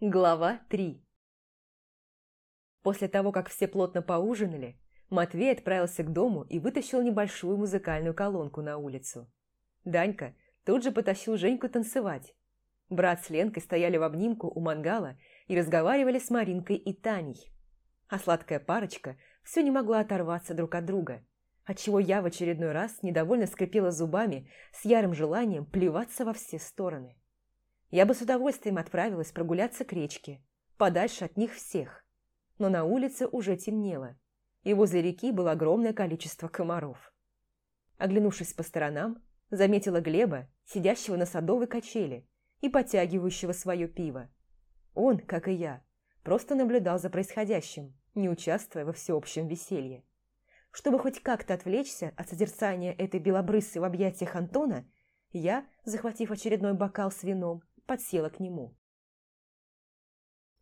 Глава 3 После того, как все плотно поужинали, Матвей отправился к дому и вытащил небольшую музыкальную колонку на улицу. Данька тут же потащил Женьку танцевать. Брат с Ленкой стояли в обнимку у мангала и разговаривали с Маринкой и Таней. А сладкая парочка все не могла оторваться друг от друга, отчего я в очередной раз недовольно скрипела зубами с ярым желанием плеваться во все стороны. Я бы с удовольствием отправилась прогуляться к речке, подальше от них всех. Но на улице уже темнело, и возле реки было огромное количество комаров. Оглянувшись по сторонам, заметила Глеба, сидящего на садовой качели и подтягивающего свое пиво. Он, как и я, просто наблюдал за происходящим, не участвуя во всеобщем веселье. Чтобы хоть как-то отвлечься от созерцания этой белобрысы в объятиях Антона, я, захватив очередной бокал с вином, подсела к нему.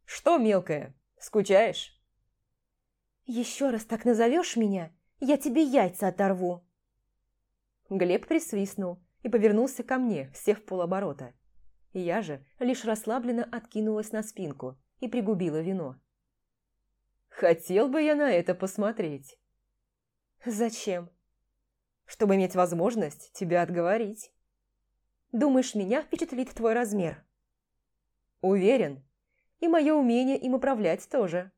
«Что, мелкая, скучаешь?» «Еще раз так назовешь меня, я тебе яйца оторву!» Глеб присвистнул и повернулся ко мне, сев полоборота. Я же лишь расслабленно откинулась на спинку и пригубила вино. «Хотел бы я на это посмотреть». «Зачем?» «Чтобы иметь возможность тебя отговорить». Думаешь, меня впечатлит твой размер?» «Уверен. И мое умение им управлять тоже».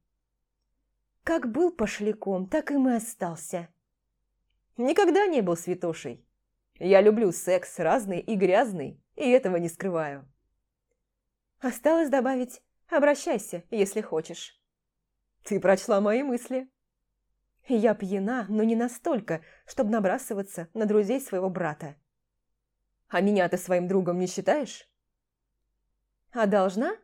«Как был пошляком, так и мы остался». «Никогда не был святошей. Я люблю секс разный и грязный, и этого не скрываю». «Осталось добавить «обращайся, если хочешь». «Ты прочла мои мысли». «Я пьяна, но не настолько, чтобы набрасываться на друзей своего брата». А меня ты своим другом не считаешь? А должна?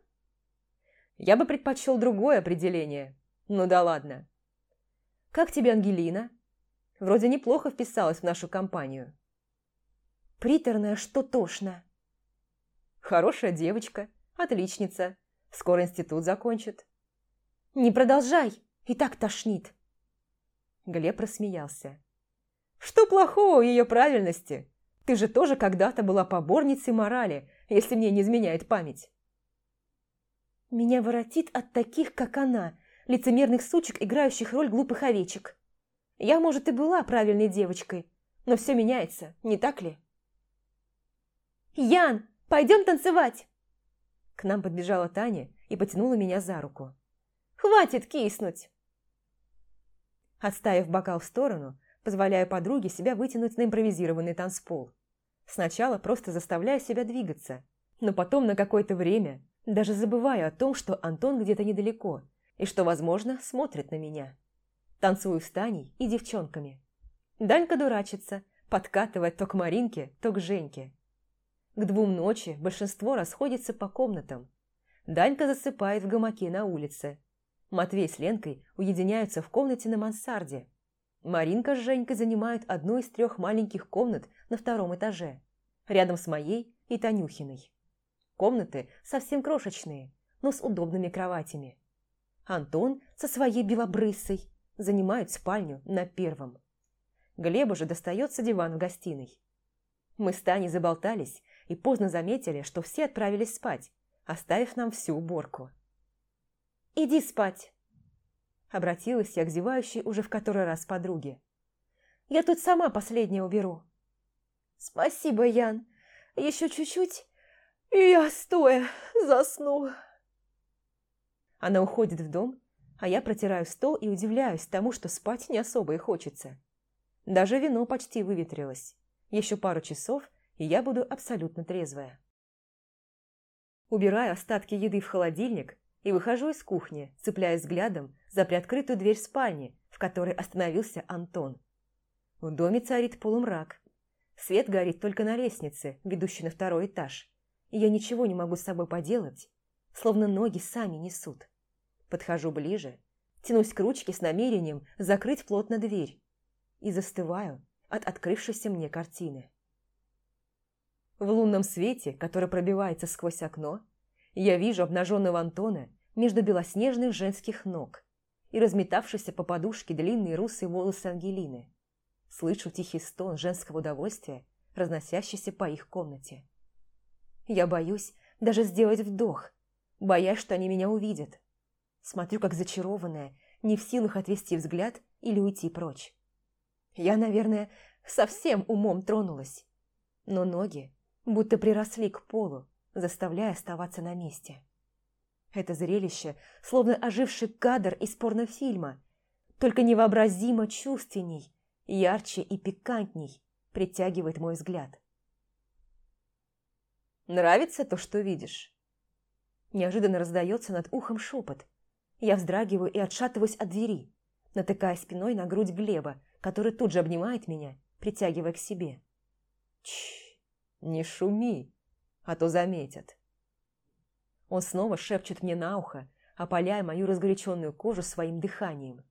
Я бы предпочел другое определение. Ну да ладно. Как тебе Ангелина? Вроде неплохо вписалась в нашу компанию. Приторная, что тошно. Хорошая девочка, отличница. Скоро институт закончит. Не продолжай, и так тошнит. Глеб рассмеялся. Что плохого в ее правильности? Ты же тоже когда-то была поборницей морали, если мне не изменяет память. Меня воротит от таких, как она, лицемерных сучек, играющих роль глупых овечек. Я, может, и была правильной девочкой, но все меняется, не так ли? «Ян, пойдем танцевать!» К нам подбежала Таня и потянула меня за руку. «Хватит киснуть!» Отставив бокал в сторону, позволяя подруге себя вытянуть на импровизированный танцпол. Сначала просто заставляя себя двигаться, но потом на какое-то время даже забываю о том, что Антон где-то недалеко и что, возможно, смотрит на меня. Танцую с Таней и девчонками. Данька дурачится, подкатывает то к Маринке, то к Женьке. К двум ночи большинство расходится по комнатам. Данька засыпает в гамаке на улице. Матвей с Ленкой уединяются в комнате на мансарде – Маринка с Женькой занимают одну из трех маленьких комнат на втором этаже, рядом с моей и Танюхиной. Комнаты совсем крошечные, но с удобными кроватями. Антон со своей белобрысой занимает спальню на первом. Глебу же достается диван в гостиной. Мы с Таней заболтались и поздно заметили, что все отправились спать, оставив нам всю уборку. «Иди спать!» Обратилась я к зевающей уже в который раз подруге. «Я тут сама последнее уберу». «Спасибо, Ян. Еще чуть-чуть, и я стоя засну». Она уходит в дом, а я протираю стол и удивляюсь тому, что спать не особо и хочется. Даже вино почти выветрилось. Еще пару часов, и я буду абсолютно трезвая. Убираю остатки еды в холодильник и выхожу из кухни, цепляясь взглядом за приоткрытую дверь спальни, в которой остановился Антон. В доме царит полумрак. Свет горит только на лестнице, ведущей на второй этаж, и я ничего не могу с собой поделать, словно ноги сами несут. Подхожу ближе, тянусь к ручке с намерением закрыть плотно дверь и застываю от открывшейся мне картины. В лунном свете, который пробивается сквозь окно, я вижу обнаженного Антона между белоснежных женских ног и разметавшиеся по подушке длинные русые волосы Ангелины. Слышу тихий стон женского удовольствия, разносящийся по их комнате. Я боюсь даже сделать вдох, боясь, что они меня увидят. Смотрю, как зачарованная, не в силах отвести взгляд или уйти прочь. Я, наверное, совсем умом тронулась, но ноги будто приросли к полу, заставляя оставаться на месте. Это зрелище, словно оживший кадр из порнофильма, только невообразимо чувственней, ярче и пикантней притягивает мой взгляд. «Нравится то, что видишь?» Неожиданно раздается над ухом шепот. Я вздрагиваю и отшатываюсь от двери, натыкая спиной на грудь Глеба, который тут же обнимает меня, притягивая к себе. Чш, не шуми, а то заметят. Он снова шепчет мне на ухо, опаляя мою разгоряченную кожу своим дыханием.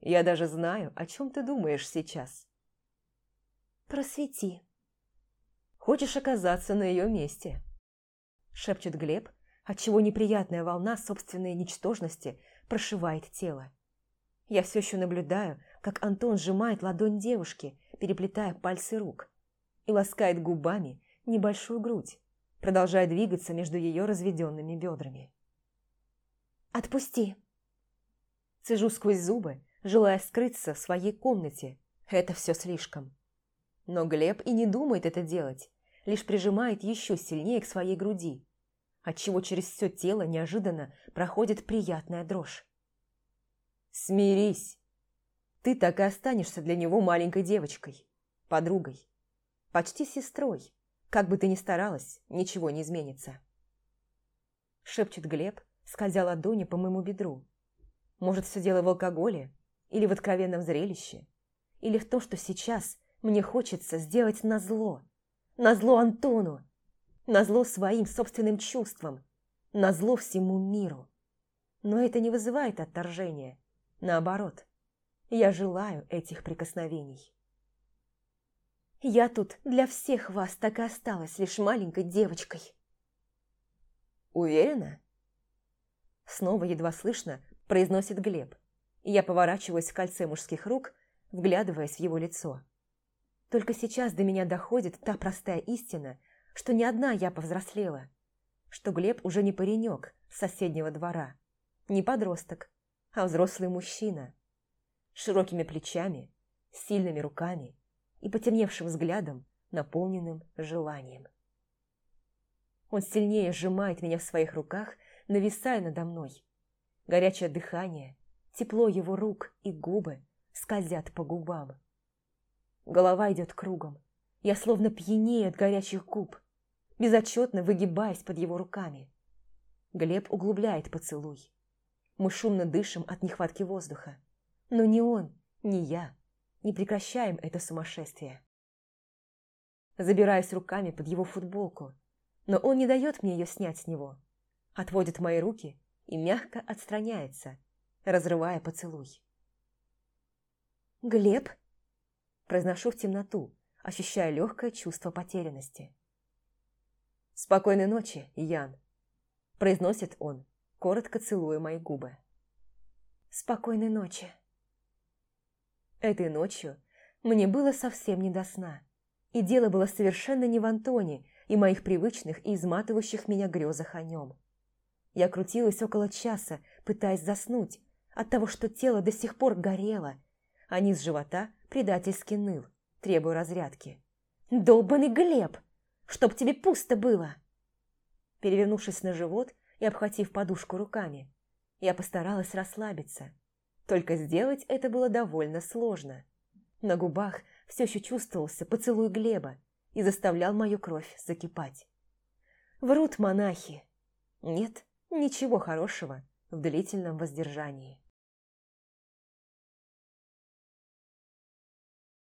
Я даже знаю, о чем ты думаешь сейчас. Просвети. Хочешь оказаться на ее месте? Шепчет Глеб, отчего неприятная волна собственной ничтожности прошивает тело. Я все еще наблюдаю, как Антон сжимает ладонь девушки, переплетая пальцы рук, и ласкает губами небольшую грудь, продолжая двигаться между ее разведенными бедрами. «Отпусти!» Цежу сквозь зубы, желая скрыться в своей комнате. Это все слишком. Но Глеб и не думает это делать, лишь прижимает еще сильнее к своей груди, отчего через все тело неожиданно проходит приятная дрожь. «Смирись! Ты так и останешься для него маленькой девочкой, подругой, почти сестрой. Как бы ты ни старалась, ничего не изменится». Шепчет Глеб, скользя ладони по моему бедру. Может, все дело в алкоголе или в откровенном зрелище, или в том, что сейчас мне хочется сделать назло, назло Антону, назло своим собственным чувствам, назло всему миру. Но это не вызывает отторжения. Наоборот, я желаю этих прикосновений. Я тут для всех вас так и осталась лишь маленькой девочкой. Уверена? Снова едва слышно произносит Глеб, я поворачиваюсь в кольце мужских рук, вглядываясь в его лицо. Только сейчас до меня доходит та простая истина, что не одна я повзрослела, что Глеб уже не паренек с соседнего двора, не подросток, а взрослый мужчина, с широкими плечами, сильными руками и потемневшим взглядом, наполненным желанием. Он сильнее сжимает меня в своих руках, нависая надо мной. Горячее дыхание, Тепло его рук и губы скользят по губам. Голова идет кругом. Я словно пьянею от горячих губ, безотчетно выгибаясь под его руками. Глеб углубляет поцелуй. Мы шумно дышим от нехватки воздуха. Но ни он, ни я не прекращаем это сумасшествие. Забираюсь руками под его футболку, но он не дает мне ее снять с него. Отводит мои руки и мягко отстраняется, разрывая поцелуй. «Глеб?» Произношу в темноту, ощущая легкое чувство потерянности. «Спокойной ночи, Ян!» Произносит он, коротко целуя мои губы. «Спокойной ночи!» Этой ночью мне было совсем не до сна, и дело было совершенно не в Антоне и моих привычных и изматывающих меня грезах о нем. Я крутилась около часа, пытаясь заснуть, от того, что тело до сих пор горело, а низ живота предательски ныл, требуя разрядки. «Долбанный Глеб! Чтоб тебе пусто было!» Перевернувшись на живот и обхватив подушку руками, я постаралась расслабиться. Только сделать это было довольно сложно. На губах все еще чувствовался поцелуй Глеба и заставлял мою кровь закипать. Врут монахи. Нет ничего хорошего в длительном воздержании.